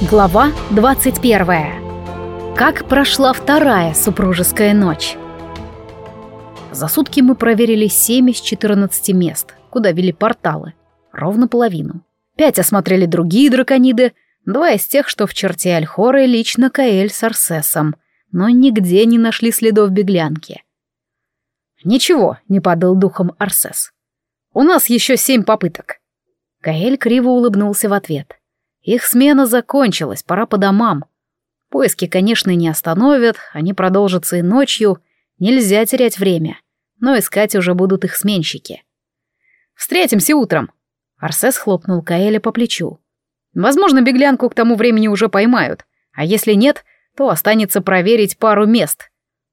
Глава 21. Как прошла вторая супружеская ночь? За сутки мы проверили 7 из 14 мест, куда вели порталы. Ровно половину. Пять осмотрели другие дракониды, два из тех, что в черте Альхоры лично Каэль с Арсесом, но нигде не нашли следов беглянки. «Ничего», — не падал духом Арсес. «У нас еще семь попыток». Каэль криво улыбнулся в ответ. Их смена закончилась, пора по домам. Поиски, конечно, не остановят, они продолжатся и ночью. Нельзя терять время. Но искать уже будут их сменщики. «Встретимся утром!» Арсес хлопнул Каэля по плечу. «Возможно, беглянку к тому времени уже поймают. А если нет, то останется проверить пару мест.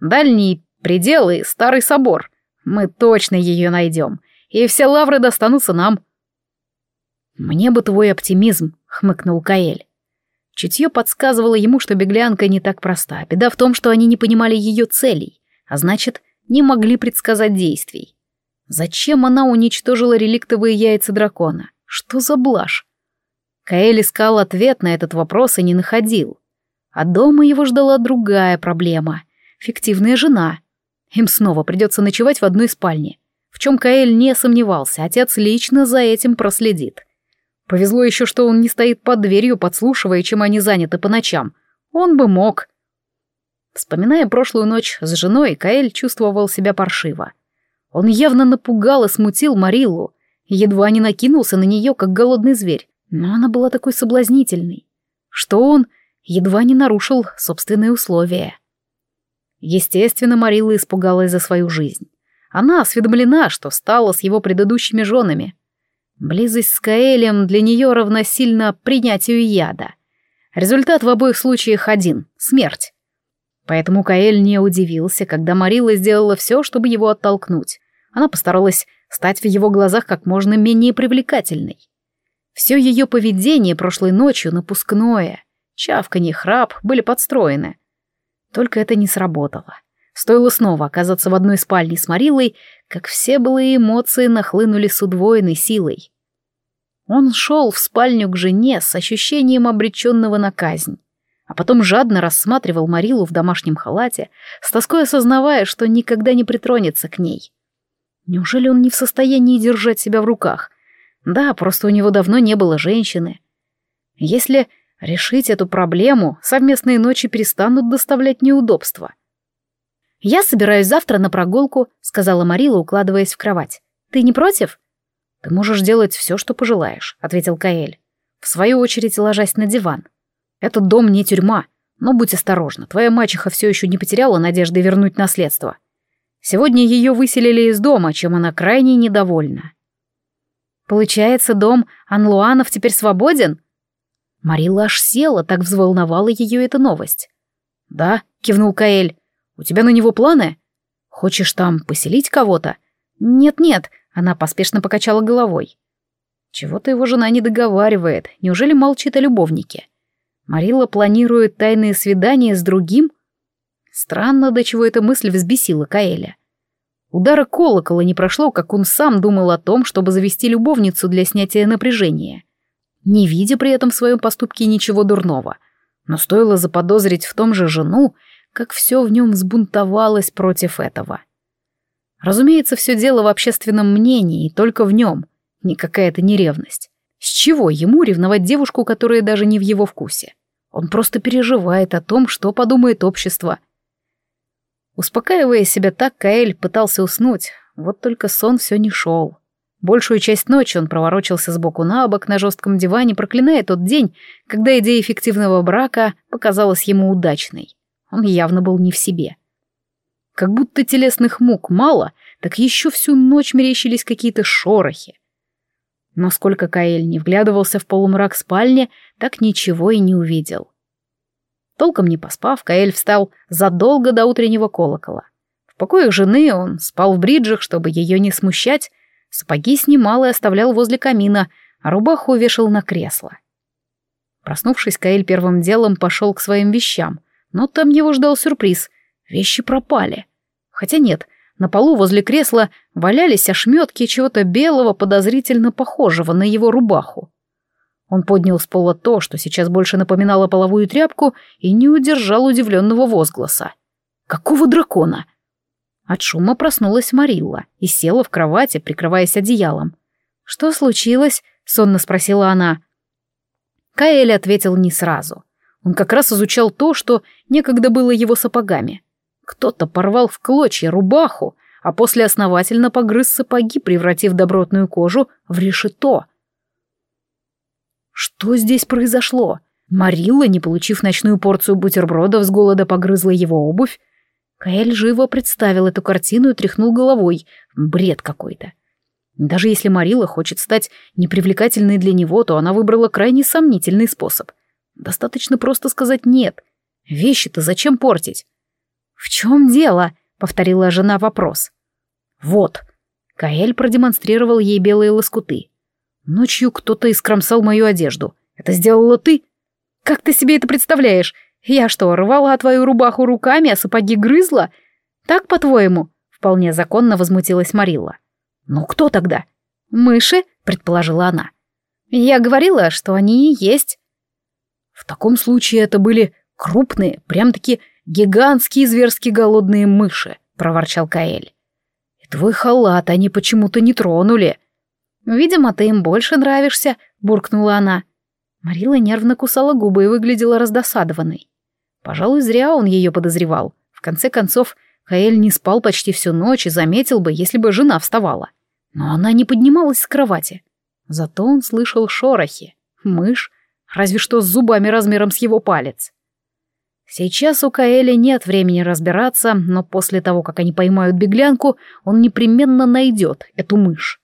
Дальний предел и старый собор. Мы точно ее найдем. И все лавры достанутся нам». «Мне бы твой оптимизм», — хмыкнул Каэль. Чутье подсказывало ему, что беглянка не так проста. Беда в том, что они не понимали ее целей, а значит, не могли предсказать действий. Зачем она уничтожила реликтовые яйца дракона? Что за блажь? Каэль искал ответ на этот вопрос и не находил. А дома его ждала другая проблема — фиктивная жена. Им снова придется ночевать в одной спальне. В чем Каэль не сомневался, отец лично за этим проследит. Повезло еще, что он не стоит под дверью, подслушивая, чем они заняты по ночам. Он бы мог. Вспоминая прошлую ночь с женой, Каэль чувствовал себя паршиво. Он явно напугал и смутил Мариллу, едва не накинулся на нее, как голодный зверь, но она была такой соблазнительной, что он едва не нарушил собственные условия. Естественно, Марилла испугалась за свою жизнь. Она осведомлена, что стала с его предыдущими женами. Близость с Каэлем для нее равносильна принятию яда. Результат в обоих случаях один — смерть. Поэтому Каэль не удивился, когда Марила сделала все, чтобы его оттолкнуть. Она постаралась стать в его глазах как можно менее привлекательной. Все ее поведение прошлой ночью напускное, чавканье, храп были подстроены. Только это не сработало. Стоило снова оказаться в одной спальне с Марилой, как все былые эмоции нахлынули с удвоенной силой. Он шел в спальню к жене с ощущением обреченного на казнь, а потом жадно рассматривал Марилу в домашнем халате, с тоской осознавая, что никогда не притронется к ней. Неужели он не в состоянии держать себя в руках? Да, просто у него давно не было женщины. Если решить эту проблему, совместные ночи перестанут доставлять неудобства. «Я собираюсь завтра на прогулку», — сказала Марила, укладываясь в кровать. «Ты не против?» «Ты можешь делать все, что пожелаешь», — ответил Каэль, в свою очередь ложась на диван. «Этот дом не тюрьма, но будь осторожна, твоя мачеха все еще не потеряла надежды вернуть наследство. Сегодня ее выселили из дома, чем она крайне недовольна». «Получается, дом Анлуанов теперь свободен?» Марила аж села, так взволновала ее эта новость. «Да», — кивнул Каэль, у тебя на него планы? Хочешь там поселить кого-то? Нет-нет, она поспешно покачала головой. Чего-то его жена не договаривает. Неужели молчит о любовнике? Марила планирует тайные свидания с другим? Странно, до чего эта мысль взбесила Каэля. Удара колокола не прошло, как он сам думал о том, чтобы завести любовницу для снятия напряжения, не видя при этом в своем поступке ничего дурного. Но стоило заподозрить в том же жену, как все в нем взбунтовалось против этого. Разумеется, все дело в общественном мнении, и только в нем. Не какая-то неревность. С чего ему ревновать девушку, которая даже не в его вкусе? Он просто переживает о том, что подумает общество. Успокаивая себя так, Каэль пытался уснуть, вот только сон все не шел. Большую часть ночи он проворочился сбоку на бок на жестком диване, проклиная тот день, когда идея эффективного брака показалась ему удачной. Он явно был не в себе. Как будто телесных мук мало, так еще всю ночь мерещились какие-то шорохи. Но сколько Каэль не вглядывался в полумрак спальни, так ничего и не увидел. Толком не поспав, Каэль встал задолго до утреннего колокола. В покоях жены он спал в бриджах, чтобы ее не смущать, сапоги снимал и оставлял возле камина, а рубаху вешал на кресло. Проснувшись, Каэль первым делом пошел к своим вещам, но там его ждал сюрприз. Вещи пропали. Хотя нет, на полу возле кресла валялись ошметки чего-то белого, подозрительно похожего на его рубаху. Он поднял с пола то, что сейчас больше напоминало половую тряпку, и не удержал удивленного возгласа. «Какого дракона?» От шума проснулась Марилла и села в кровати, прикрываясь одеялом. «Что случилось?» — сонно спросила она. Каэль ответил не сразу. Он как раз изучал то, что некогда было его сапогами. Кто-то порвал в клочья рубаху, а после основательно погрыз сапоги, превратив добротную кожу в решето. Что здесь произошло? Марилла, не получив ночную порцию бутербродов, с голода погрызла его обувь. Каэль живо представил эту картину и тряхнул головой. Бред какой-то. Даже если Марила хочет стать непривлекательной для него, то она выбрала крайне сомнительный способ. Достаточно просто сказать «нет». Вещи-то зачем портить? «В чем дело?» — повторила жена вопрос. «Вот». Каэль продемонстрировал ей белые лоскуты. «Ночью кто-то искромсал мою одежду. Это сделала ты?» «Как ты себе это представляешь? Я что, рвала твою рубаху руками, а сапоги грызла? Так, по-твоему?» Вполне законно возмутилась Марилла. «Ну кто тогда?» «Мыши», — предположила она. «Я говорила, что они и есть». «В таком случае это были крупные, прям-таки гигантские зверски голодные мыши», — проворчал Каэль. «И твой халат они почему-то не тронули». «Видимо, ты им больше нравишься», — буркнула она. Марила нервно кусала губы и выглядела раздосадованной. Пожалуй, зря он ее подозревал. В конце концов, Каэль не спал почти всю ночь и заметил бы, если бы жена вставала. Но она не поднималась с кровати. Зато он слышал шорохи. Мышь, разве что с зубами размером с его палец. Сейчас у Каэля нет времени разбираться, но после того, как они поймают беглянку, он непременно найдет эту мышь.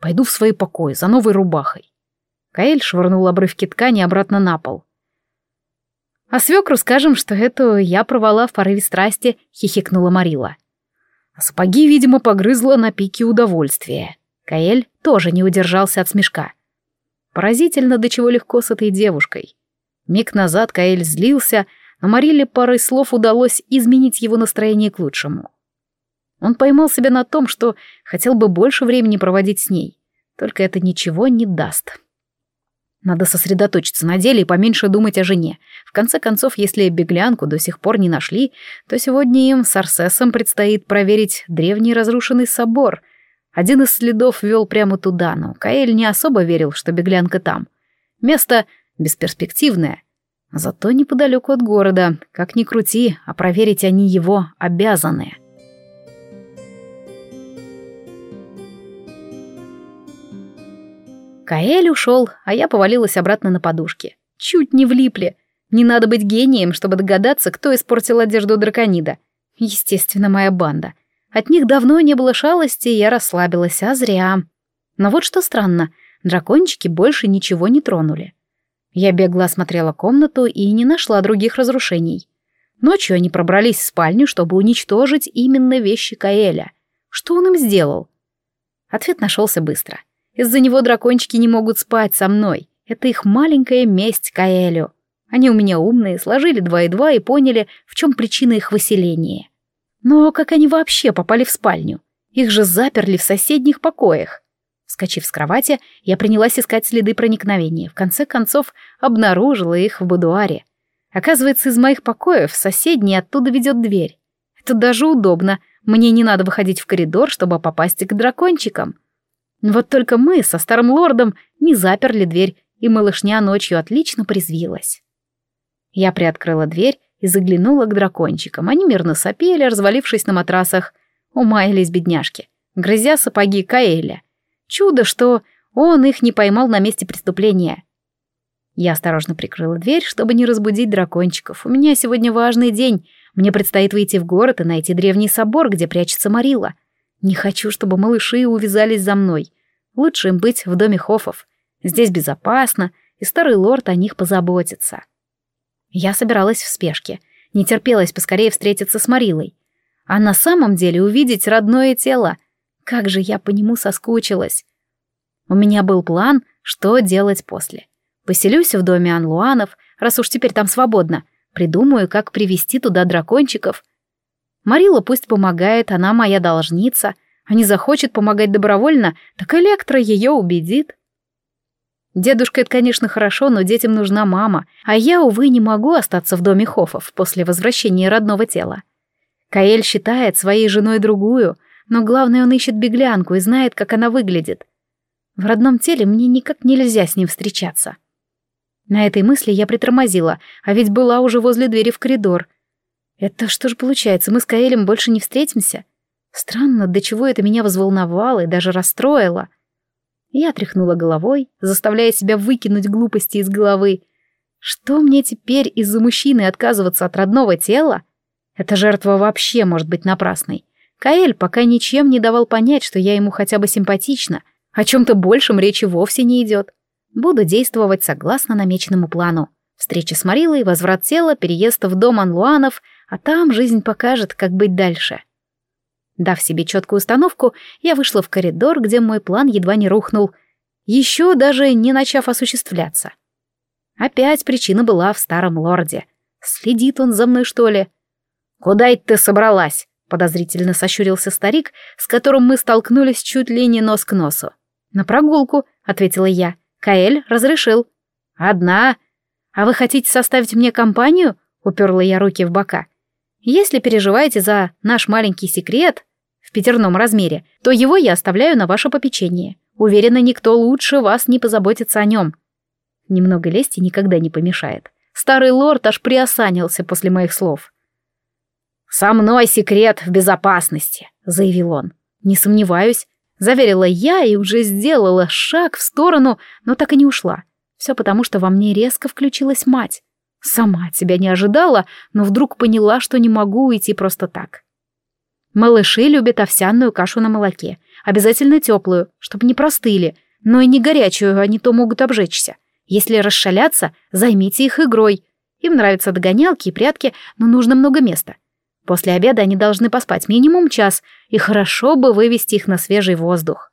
Пойду в свои покои за новой рубахой. Каэль швырнул обрывки ткани обратно на пол. «А свекру скажем, что эту я провала в порыве страсти», — хихикнула Марила. А сапоги, видимо, погрызла на пике удовольствия. Каэль тоже не удержался от смешка. Поразительно, до чего легко с этой девушкой. Миг назад Каэль злился, но Мариле парой слов удалось изменить его настроение к лучшему. Он поймал себя на том, что хотел бы больше времени проводить с ней, только это ничего не даст. Надо сосредоточиться на деле и поменьше думать о жене. В конце концов, если беглянку до сих пор не нашли, то сегодня им с Арсесом предстоит проверить древний разрушенный собор. Один из следов вел прямо туда, но Каэль не особо верил, что беглянка там. Место бесперспективное. Зато неподалеку от города, как ни крути, а проверить они его обязаны. Каэль ушел, а я повалилась обратно на подушки. Чуть не влипли. Не надо быть гением, чтобы догадаться, кто испортил одежду драконида. Естественно, моя банда. От них давно не было шалости, и я расслабилась, а зря. Но вот что странно, дракончики больше ничего не тронули. Я бегло осмотрела комнату и не нашла других разрушений. Ночью они пробрались в спальню, чтобы уничтожить именно вещи Каэля. Что он им сделал? Ответ нашелся быстро. Из-за него дракончики не могут спать со мной. Это их маленькая месть Каэлю. Они у меня умные, сложили два и два и поняли, в чем причина их выселения. Но как они вообще попали в спальню? Их же заперли в соседних покоях. Вскочив с кровати, я принялась искать следы проникновения. В конце концов, обнаружила их в будуаре. Оказывается, из моих покоев соседний оттуда ведет дверь. Это даже удобно. Мне не надо выходить в коридор, чтобы попасть к дракончикам. Вот только мы со старым лордом не заперли дверь, и малышня ночью отлично призвилась. Я приоткрыла дверь и заглянула к дракончикам. Они мирно сопели, развалившись на матрасах. Умаялись бедняжки, грызя сапоги Каэля. Чудо, что он их не поймал на месте преступления. Я осторожно прикрыла дверь, чтобы не разбудить дракончиков. У меня сегодня важный день. Мне предстоит выйти в город и найти древний собор, где прячется Марила. Не хочу, чтобы малыши увязались за мной. Лучше им быть в доме Хофов. Здесь безопасно, и старый лорд о них позаботится. Я собиралась в спешке. Не терпелась поскорее встретиться с Марилой. А на самом деле увидеть родное тело — как же я по нему соскучилась. У меня был план, что делать после. Поселюсь в доме Анлуанов, раз уж теперь там свободно. Придумаю, как привести туда дракончиков. Марила пусть помогает, она моя должница. А не захочет помогать добровольно, так Электро ее убедит. Дедушка — это, конечно, хорошо, но детям нужна мама, а я, увы, не могу остаться в доме Хофов после возвращения родного тела. Каэль считает своей женой другую, но главное, он ищет беглянку и знает, как она выглядит. В родном теле мне никак нельзя с ним встречаться. На этой мысли я притормозила, а ведь была уже возле двери в коридор. Это что же получается, мы с Каэлем больше не встретимся? Странно, до чего это меня взволновало и даже расстроило. Я тряхнула головой, заставляя себя выкинуть глупости из головы. Что мне теперь из-за мужчины отказываться от родного тела? Эта жертва вообще может быть напрасной. Каэль пока ничем не давал понять, что я ему хотя бы симпатична. О чем-то большем речи вовсе не идет. Буду действовать согласно намеченному плану. Встреча с Марилой, возврат тела, переезд в дом Анлуанов, а там жизнь покажет, как быть дальше. Дав себе четкую установку, я вышла в коридор, где мой план едва не рухнул, еще даже не начав осуществляться. Опять причина была в старом лорде. Следит он за мной, что ли? «Куда это ты собралась?» — подозрительно сощурился старик, с которым мы столкнулись чуть ли не нос к носу. «На прогулку», — ответила я. «Каэль разрешил». «Одна. А вы хотите составить мне компанию?» — уперла я руки в бока. «Если переживаете за наш маленький секрет, в пятерном размере, то его я оставляю на ваше попечение. Уверена, никто лучше вас не позаботится о нем. Немного лести никогда не помешает. Старый лорд аж приосанился после моих слов. «Со мной секрет в безопасности», — заявил он. «Не сомневаюсь», — заверила я и уже сделала шаг в сторону, но так и не ушла. Все потому, что во мне резко включилась мать. Сама от себя не ожидала, но вдруг поняла, что не могу уйти просто так. Малыши любят овсяную кашу на молоке. Обязательно теплую, чтобы не простыли, но и не горячую, они то могут обжечься. Если расшаляться, займите их игрой. Им нравятся догонялки и прятки, но нужно много места. После обеда они должны поспать минимум час, и хорошо бы вывести их на свежий воздух.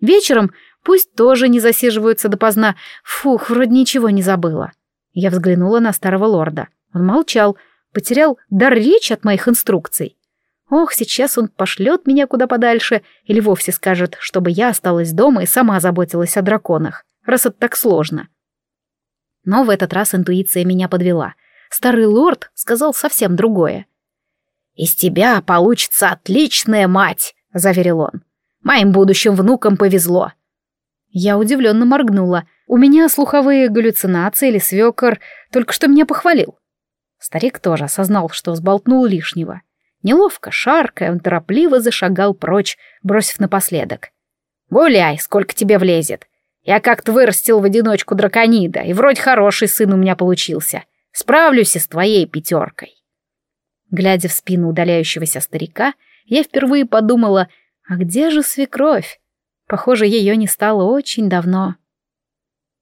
Вечером пусть тоже не засиживаются допоздна. Фух, вроде ничего не забыла. Я взглянула на старого лорда. Он молчал, потерял дар речи от моих инструкций. Ох, сейчас он пошлет меня куда подальше или вовсе скажет, чтобы я осталась дома и сама заботилась о драконах, раз это так сложно. Но в этот раз интуиция меня подвела. Старый лорд сказал совсем другое. «Из тебя получится отличная мать», — заверил он. «Моим будущим внукам повезло». Я удивленно моргнула. У меня слуховые галлюцинации или свекор только что меня похвалил. Старик тоже осознал, что сболтнул лишнего. Неловко, шаркая, он торопливо зашагал прочь, бросив напоследок. «Гуляй, сколько тебе влезет. Я как-то вырастил в одиночку драконида, и вроде хороший сын у меня получился. Справлюсь и с твоей пятеркой». Глядя в спину удаляющегося старика, я впервые подумала, а где же свекровь? Похоже, ее не стало очень давно.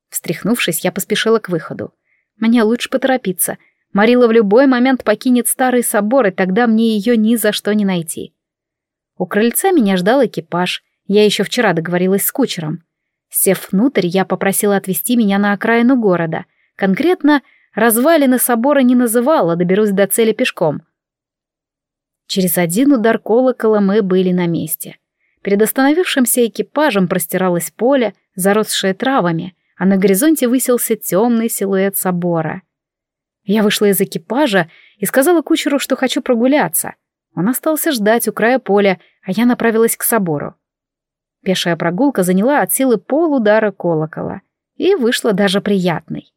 Встряхнувшись, я поспешила к выходу. Мне лучше поторопиться — Марила в любой момент покинет старый собор, и тогда мне ее ни за что не найти. У крыльца меня ждал экипаж. Я еще вчера договорилась с кучером. Сев внутрь, я попросила отвезти меня на окраину города. Конкретно развалины собора не называла, доберусь до цели пешком. Через один удар колокола мы были на месте. Перед остановившимся экипажем простиралось поле, заросшее травами, а на горизонте высился темный силуэт собора — я вышла из экипажа и сказала кучеру, что хочу прогуляться. Он остался ждать у края поля, а я направилась к собору. Пешая прогулка заняла от силы полудара колокола и вышла даже приятной.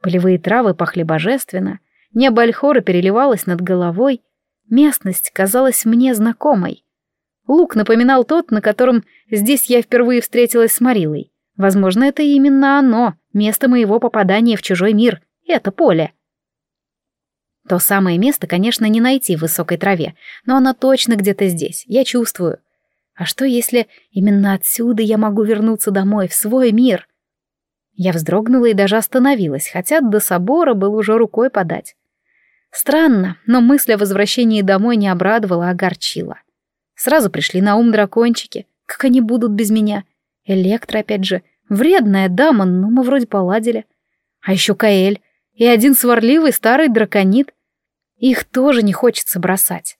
Полевые травы пахли божественно, небо Альхора переливалось над головой, местность казалась мне знакомой. Лук напоминал тот, на котором здесь я впервые встретилась с Марилой. Возможно, это именно оно, место моего попадания в чужой мир, это поле. То самое место, конечно, не найти в высокой траве, но оно точно где-то здесь, я чувствую. А что, если именно отсюда я могу вернуться домой, в свой мир? Я вздрогнула и даже остановилась, хотя до собора было уже рукой подать. Странно, но мысль о возвращении домой не обрадовала, а огорчила. Сразу пришли на ум дракончики. Как они будут без меня? Электро, опять же. Вредная дама, но мы вроде поладили. А еще Каэль. И один сварливый старый драконит. Их тоже не хочется бросать.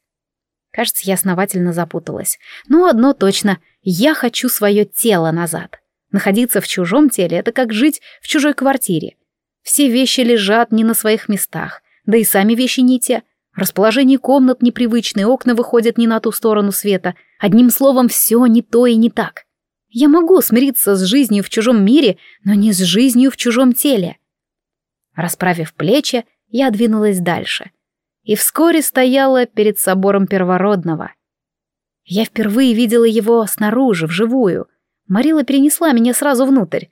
Кажется, я основательно запуталась. Но одно точно, я хочу свое тело назад. Находиться в чужом теле — это как жить в чужой квартире. Все вещи лежат не на своих местах, да и сами вещи не те. Расположение комнат непривычные, окна выходят не на ту сторону света. Одним словом, все не то и не так. Я могу смириться с жизнью в чужом мире, но не с жизнью в чужом теле. Расправив плечи, я двинулась дальше. И вскоре стояла перед собором первородного. Я впервые видела его снаружи, вживую. Марила перенесла меня сразу внутрь.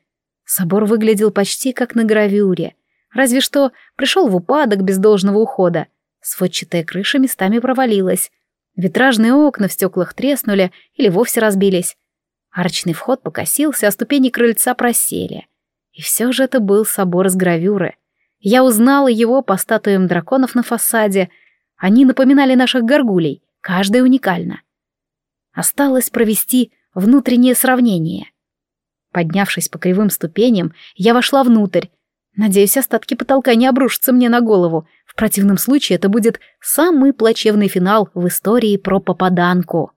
Собор выглядел почти как на гравюре. Разве что пришел в упадок без должного ухода. Сводчатая крыша местами провалилась. Витражные окна в стеклах треснули или вовсе разбились. Арочный вход покосился, а ступени крыльца просели. И все же это был собор с гравюры. Я узнала его по статуям драконов на фасаде. Они напоминали наших горгулей, каждая уникально. Осталось провести внутреннее сравнение. Поднявшись по кривым ступеням, я вошла внутрь. Надеюсь, остатки потолка не обрушатся мне на голову. В противном случае это будет самый плачевный финал в истории про попаданку.